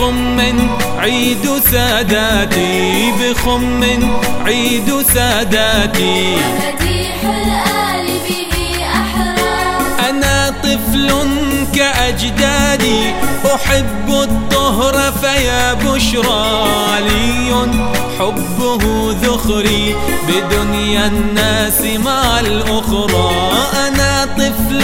بخم عيد ساداتي بخم عيد ساداتي. مديح الآل به أحرى أنا طفل كأجدادي أحب الطهر فيا بشرى. علي حبه ذخري بدنيا الناس مع الأخرى. أنا طفل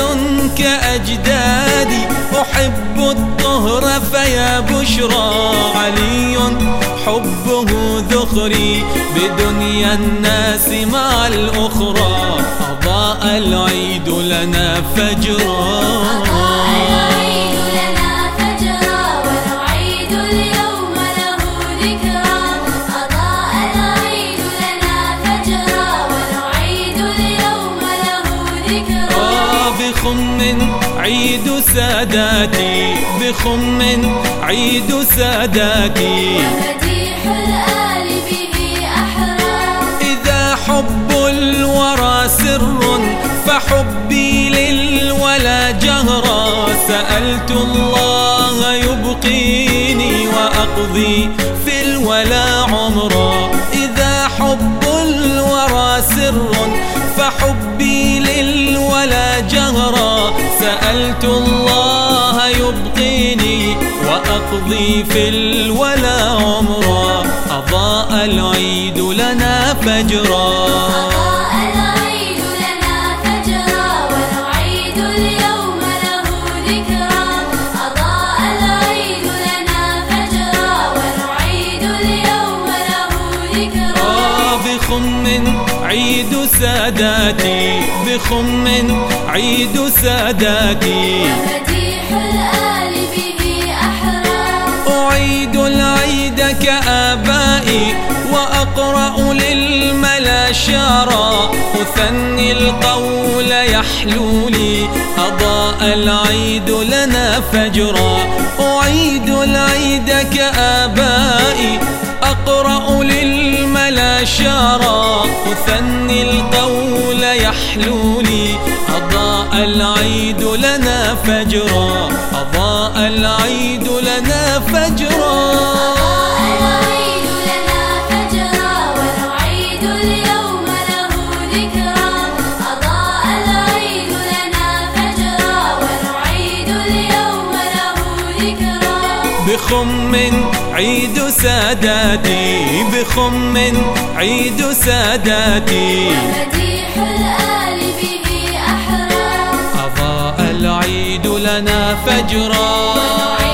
كأجدادي أحب الطهر فيا بشرى علي حبه ذخري بدنيا الناس مع الأخرى. أضاء العيد لنا فجرا. أضاء عيد ساداتي بخم عيد ساداتي. مديح الآل به أحرى إذا حب الورى سر فحبي للولا جهرا. سألت الله يبقيني وأقضي في الولا عمرا. إذا حب الورى سر فحبي سألت الله يبقيني وأقضي في الولا عمرا. أضاء العيد لنا فجرا. عيد ساداتي بخم عيد ساداتي. مديح الآل به أحرى أعيد العيد كآبائي وأقرأ للملا شعرا أثني القول يحلو لي. أضاء العيد لنا فجرا. أعيد العيد كآبائي شعرا أثني القول يحلو لي أضاء العيد لنا فجرا أضاء العيد لنا فجرا. بخم عيد ساداتي بخم عيد ساداتي. مديح الآل به أحرى أضاء العيد لنا فجرا.